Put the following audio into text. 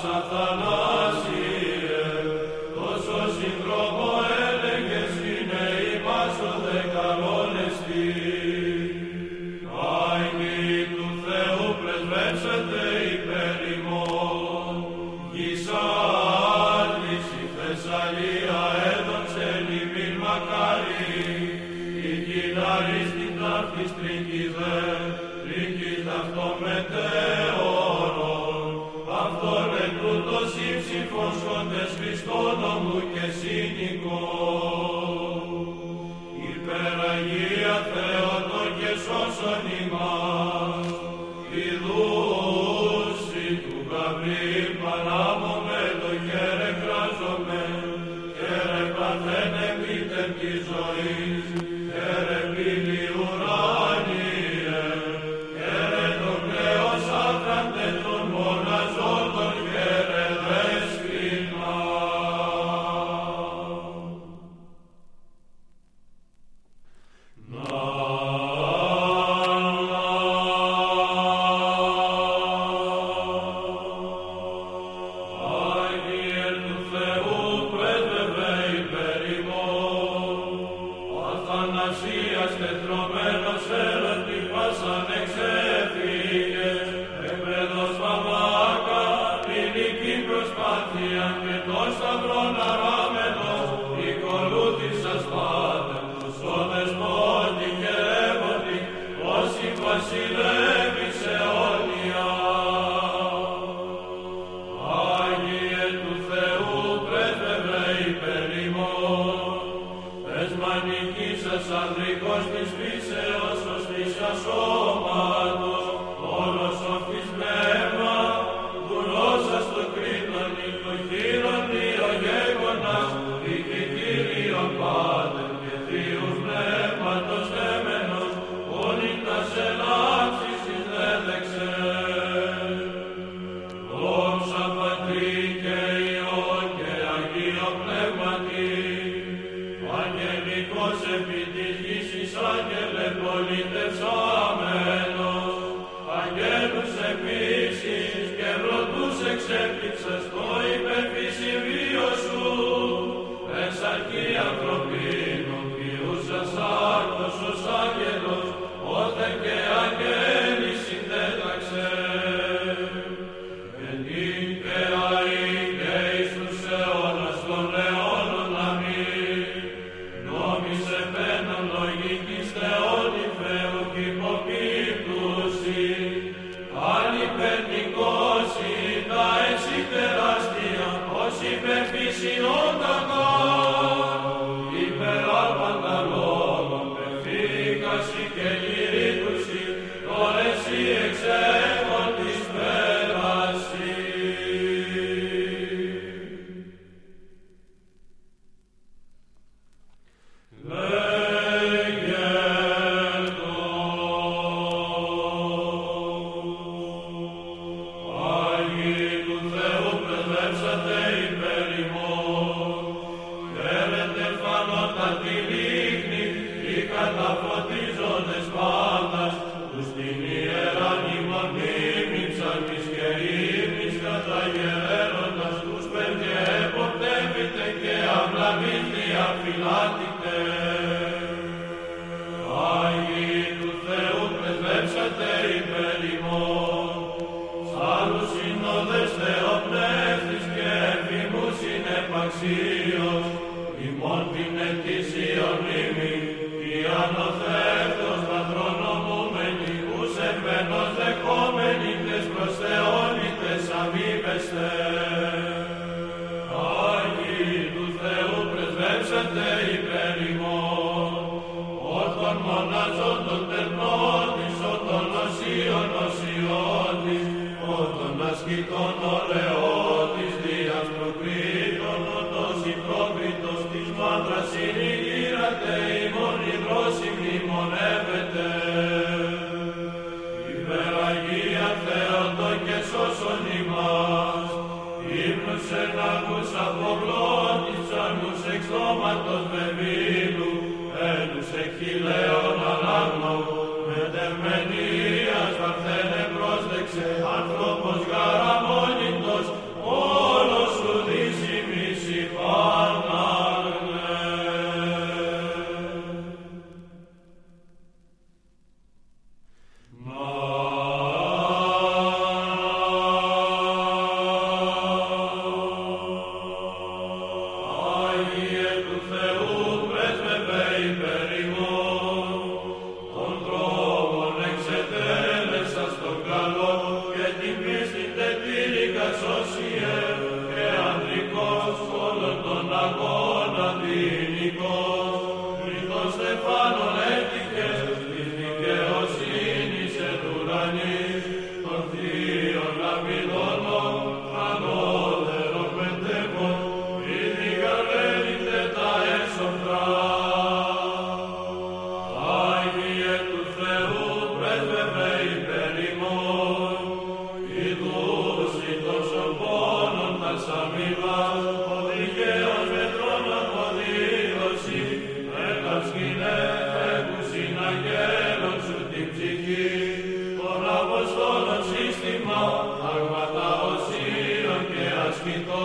Shatanah. ύψηφος κοντες Χριστόν ομού και σύνοικος. Υπεραγία Θεότο και σώσον ημάς, η δούση του Γαβρίλ παράμομε το χέρε κράζομαι, χέρε παθαίνε πίτερ τη ζωής, Ας μην σπίσεις, ας μην. semplice storie. υπέρ όταν μοναζονται. Jesus. Cristo.